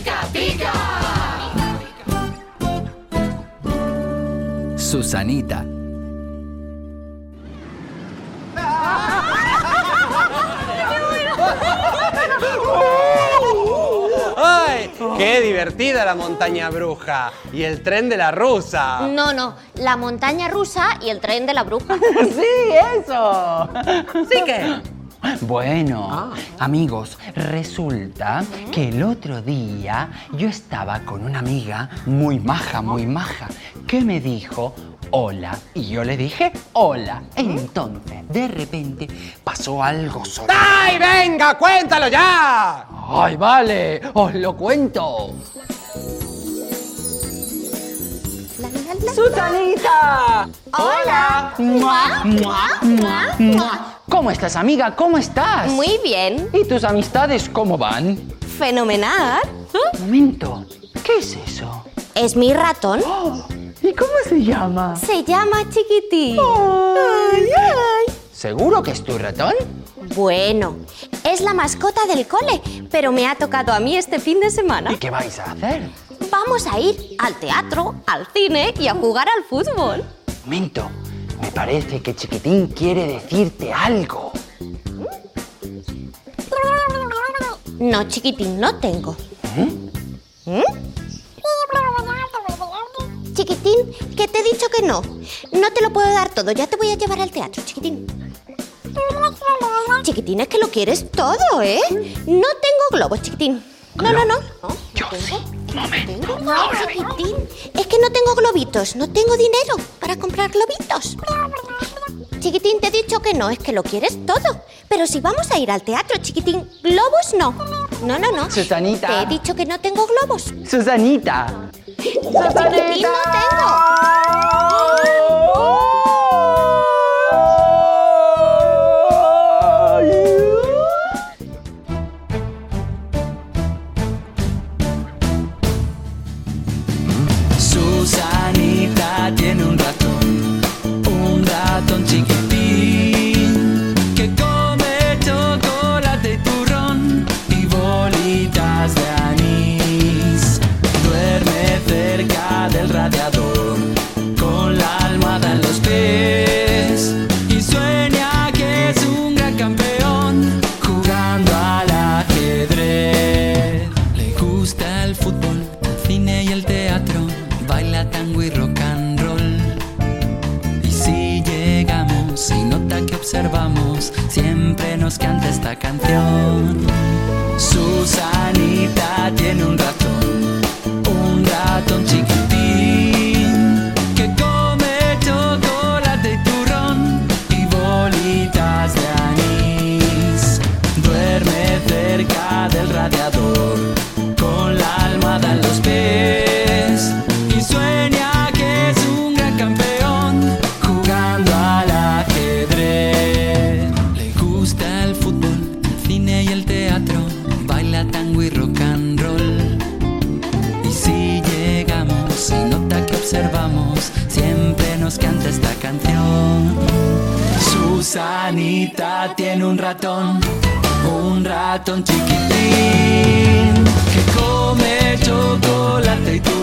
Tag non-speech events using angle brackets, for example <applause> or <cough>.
pica, pica. Susanita. ¡Ay! ¡Qué divertida la montaña bruja! Y el tren de la rusa. No, no, la montaña rusa y el tren de la bruja. <laughs> Sí, eso. ¿Sí que? Bueno, amigos, resulta que el otro día yo estaba con una amiga muy maja, muy maja, que me dijo hola y yo le dije hola. Entonces, de repente pasó algo solo. ¡Ay, venga, cuéntalo ya! ¡Ay, vale! ¡Os lo cuento! ¡Susanita! Hola. ¡Mua, mua, mua, mua! ¿Cómo estás, amiga? ¿Cómo estás? Muy bien. ¿Y tus amistades cómo van? Fenomenal. Momento, ¿qué es eso? Es mi ratón. ¿Y cómo se llama? Se llama Chiquitín. Ay, ay. ¿Seguro que es tu ratón? Bueno, es la mascota del cole, pero me ha tocado a mí este fin de semana. ¿Y qué vais a hacer? Vamos a ir al teatro, al cine y a jugar al fútbol. Momento, me parece que Chiquitín quiere decirte algo. No, Chiquitín, no tengo. ¿Mm? Chiquitín, que te he dicho que no. No te lo puedo dar todo, ya te voy a llevar al teatro, chiquitín. Chiquitín, es que lo quieres todo, ¿eh? No tengo globos, chiquitín. No, no, no. no Yo sí. Momento. No, chiquitín. Es que no tengo globitos, no tengo dinero para comprar globitos. Chiquitín, te he dicho que no, es que lo quieres todo. Pero si vamos a ir al teatro, chiquitín, globos no. No, no, no. Susanita. Te he dicho que no tengo globos. Susanita. Chiquitín, no tengo. observamos, siempre nos canta esta canción. Susanita tiene un ratón, un ratón chiquitín, que come chocolate y tú